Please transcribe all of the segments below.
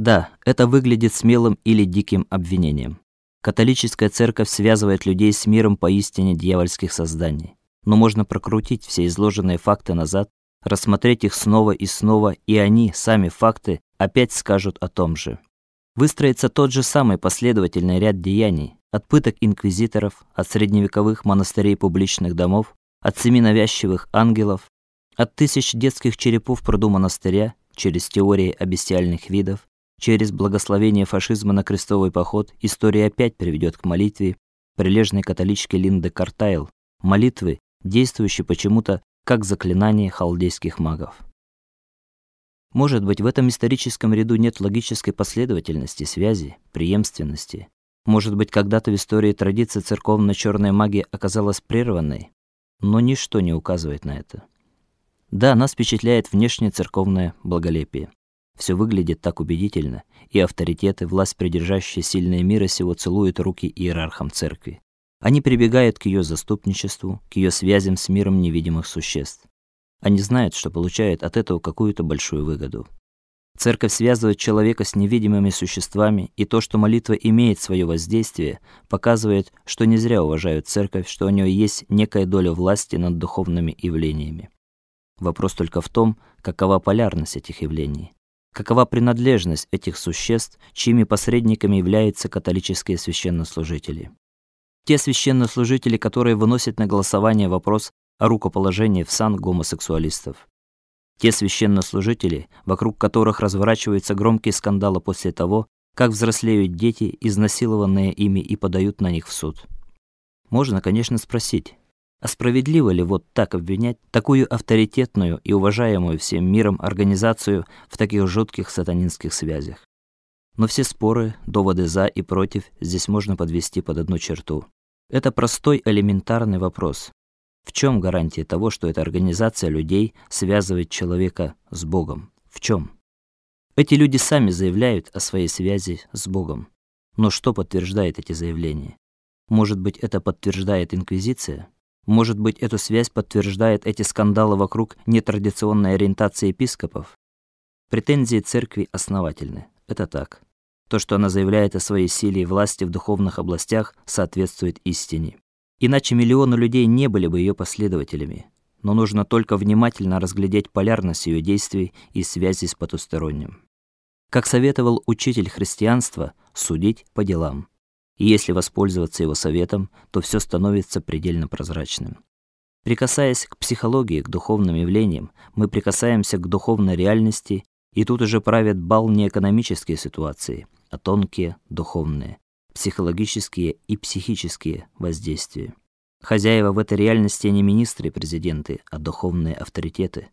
Да, это выглядит смелым или диким обвинением. Католическая церковь связывает людей с миром поистине дьявольских созданий. Но можно прокрутить все изложенные факты назад, рассмотреть их снова и снова, и они, сами факты, опять скажут о том же. Выстроится тот же самый последовательный ряд деяний, от пыток инквизиторов, от средневековых монастырей публичных домов, от семи навязчивых ангелов, от тысяч детских черепов пруду монастыря, через теории о бестиальных видов, через благословение фашизма на крестовый поход, история опять приведет к молитве прилежной католички Линды Картайл, молитвы, действующей почему-то как заклинание халдейских магов. Может быть, в этом историческом ряду нет логической последовательности, связи, преемственности. Может быть, когда-то в истории традиция церковно черной магии оказалась прерванной, но ничто не указывает на это. Да, нас впечатляет внешнее церковное благолепие. Все выглядит так убедительно, и авторитеты, власть придержащие сильные мира сего целуют руки иерархам церкви. Они прибегают к ее заступничеству, к ее связям с миром невидимых существ. Они знают, что получают от этого какую-то большую выгоду. Церковь связывает человека с невидимыми существами, и то, что молитва имеет свое воздействие, показывает, что не зря уважают церковь, что у нее есть некая доля власти над духовными явлениями. Вопрос только в том, какова полярность этих явлений. Какова принадлежность этих существ, чьими посредниками являются католические священнослужители? Те священнослужители, которые выносят на голосование вопрос о рукоположении в сан гомосексуалистов. Те священнослужители, вокруг которых разворачиваются громкие скандалы после того, как взрослеют дети, изнасилованные ими и подают на них в суд. Можно, конечно, спросить, а справедливо ли вот так обвинять такую авторитетную и уважаемую всем миром организацию в таких жутких сатанинских связях? Но все споры, доводы за и против здесь можно подвести под одну черту. Это простой элементарный вопрос. В чем гарантия того, что эта организация людей связывает человека с Богом? В чем? Эти люди сами заявляют о своей связи с Богом. Но что подтверждает эти заявления? Может быть, это подтверждает инквизиция? Может быть, эту связь подтверждает эти скандалы вокруг нетрадиционной ориентации епископов? Претензии церкви основательны. Это так. То, что она заявляет о своей силе и власти в духовных областях, соответствует истине. Иначе миллионы людей не были бы ее последователями. Но нужно только внимательно разглядеть полярность ее действий и связи с потусторонним. Как советовал учитель христианства, судить по делам. И если воспользоваться его советом, то все становится предельно прозрачным. Прикасаясь к психологии, к духовным явлениям, мы прикасаемся к духовной реальности, и тут уже правят бал не экономические ситуации, а тонкие духовные психологические и психические воздействия. Хозяева в этой реальности не министры и президенты, а духовные авторитеты.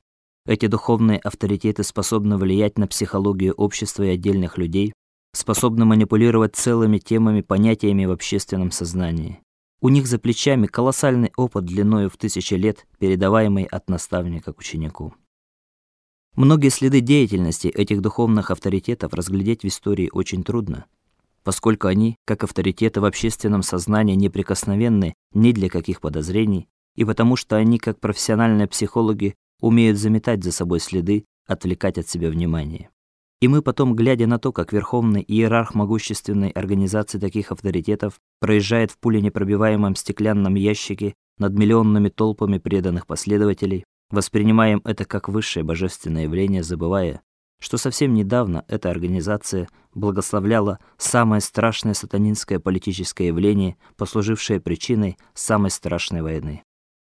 Эти духовные авторитеты способны влиять на психологию общества и отдельных людей, способны манипулировать целыми темами, понятиями в общественном сознании. У них за плечами колоссальный опыт длиною в тысячи лет, передаваемый от наставника к ученику. Многие следы деятельности этих духовных авторитетов разглядеть в истории очень трудно поскольку они, как авторитеты в общественном сознании, неприкосновенны ни для каких подозрений, и потому что они, как профессиональные психологи, умеют заметать за собой следы, отвлекать от себя внимание. И мы потом, глядя на то, как верховный иерарх могущественной организации таких авторитетов проезжает в пуленепробиваемом стеклянном ящике над миллионными толпами преданных последователей, воспринимаем это как высшее божественное явление, забывая, что совсем недавно эта организация благословляла самое страшное сатанинское политическое явление, послужившее причиной самой страшной войны.